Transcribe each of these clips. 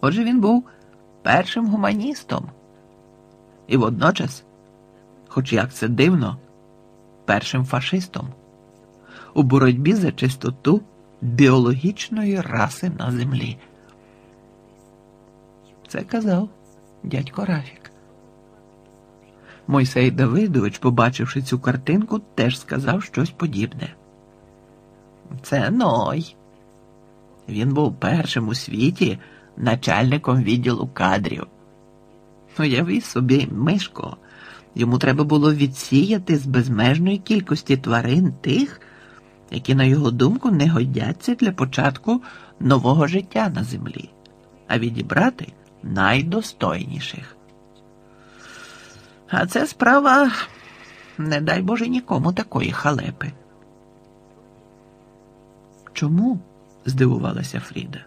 Отже, він був першим гуманістом. І водночас, хоч як це дивно, першим фашистом у боротьбі за чистоту біологічної раси на землі. Це казав дядько Рафік. Мойсей Давидович, побачивши цю картинку, теж сказав щось подібне. Це Ной. Він був першим у світі начальником відділу кадрів. Уяви собі, Мишко, йому треба було відсіяти з безмежної кількості тварин тих, які, на його думку, не годяться для початку нового життя на землі, а відібрати найдостойніших. А це справа, не дай Боже нікому такої халепи. Чому? здивувалася Фріда.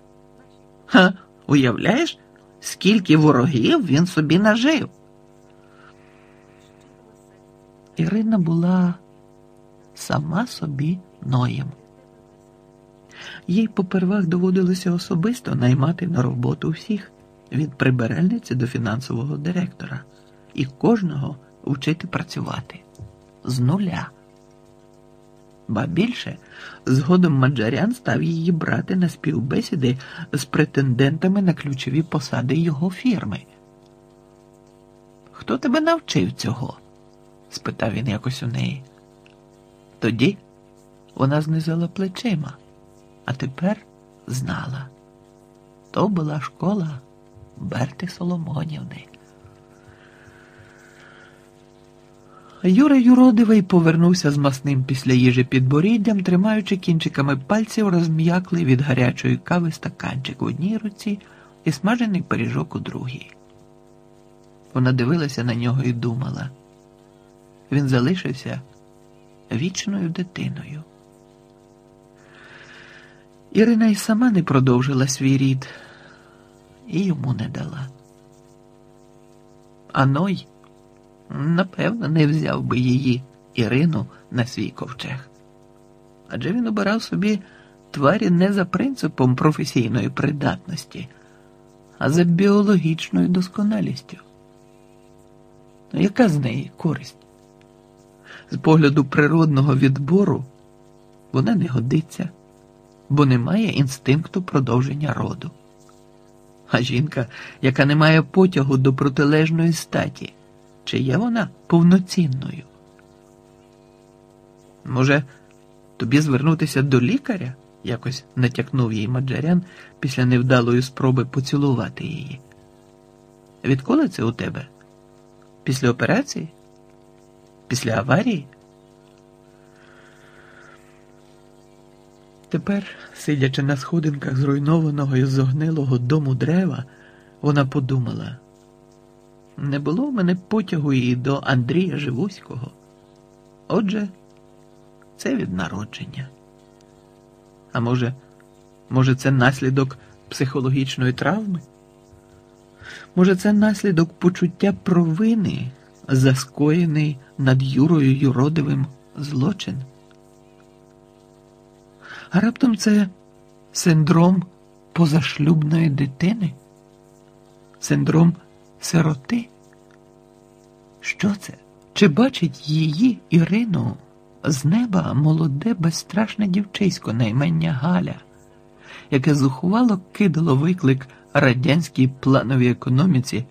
Ха, уявляєш, скільки ворогів він собі нажив? Ірина була сама собі ноєм. Їй попервах доводилося особисто наймати на роботу всіх від прибиральниці до фінансового директора і кожного вчити працювати з нуля. Ба більше, згодом Маджарян став її брати на співбесіди з претендентами на ключові посади його фірми. Хто тебе навчив цього? спитав він якось у неї. Тоді вона знизила плечима, а тепер знала. То була школа Берти Соломонівни. Юра Юродивий повернувся з масним після їжі підборіддям, тримаючи кінчиками пальців розм'яклий від гарячої кави стаканчик в одній руці і смажений пиріжок у другій. Вона дивилася на нього і думала. Він залишився вічною дитиною. Ірина й сама не продовжила свій рід і йому не дала. А Ной напевно, не взяв би її Ірину на свій ковчег. Адже він обирав собі тварі не за принципом професійної придатності, а за біологічною досконалістю. Ну, яка з неї користь? З погляду природного відбору вона не годиться, бо немає інстинкту продовження роду. А жінка, яка не має потягу до протилежної статі. Чи є вона повноцінною? Може, тобі звернутися до лікаря? якось натякнув їй Маджарян після невдалої спроби поцілувати її. Відколи це у тебе? Після операції? Після аварії? Тепер, сидячи на сходинках зруйнованого і зогнилого дому дерева, вона подумала. Не було в мене потягу і до Андрія Живуського. Отже, це від народження. А може, може, це наслідок психологічної травми? Може, це наслідок почуття провини, заскоєний над Юрою Юродивим злочин? А раптом це синдром позашлюбної дитини? Синдром сироти? Що це? Чи бачить її Ірину з неба молоде, безстрашне дівчисько на імення Галя, яке зухвало кидало виклик радянській плановій економіці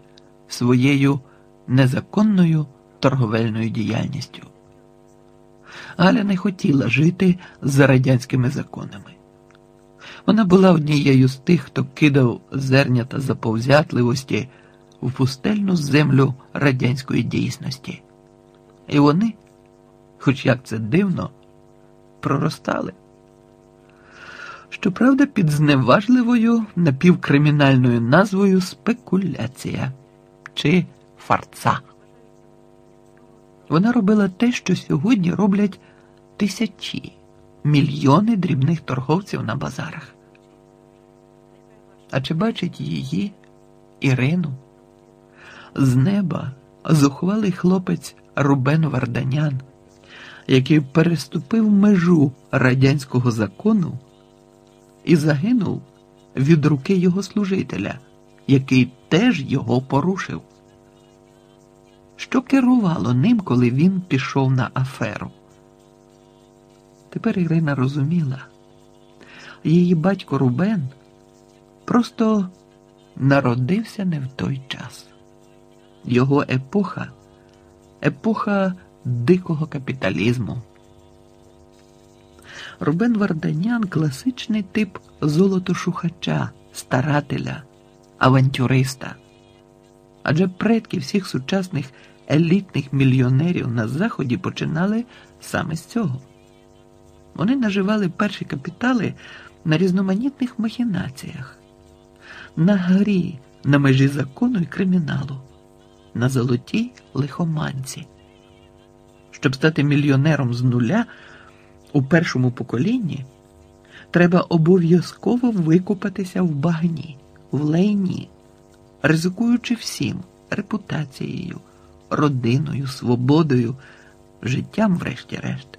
своєю незаконною торговельною діяльністю? Галя не хотіла жити за радянськими законами. Вона була однією з тих, хто кидав зернята заповзятливості в пустельну землю радянської дійсності. І вони, хоч як це дивно, проростали. Щоправда, під зневажливою напівкримінальною назвою спекуляція чи фарца. Вона робила те, що сьогодні роблять тисячі, мільйони дрібних торговців на базарах. А чи бачить її Ірину? З неба зухвалий хлопець Рубен Варданян, який переступив межу радянського закону і загинув від руки його служителя, який теж його порушив. Що керувало ним, коли він пішов на аферу? Тепер Ірина розуміла, її батько Рубен просто народився не в той час. Його епоха епоха дикого капіталізму. Рубен Варданян класичний тип золотошухача, старателя, авантюриста. Адже предки всіх сучасних елітних мільйонерів на Заході починали саме з цього. Вони наживали перші капітали на різноманітних махінаціях, на грі, на межі закону і криміналу, на золотій лихоманці. Щоб стати мільйонером з нуля у першому поколінні, треба обов'язково викупатися в багні, в лайні, ризикуючи всім репутацією, родиною, свободою, життям, врешті-решт.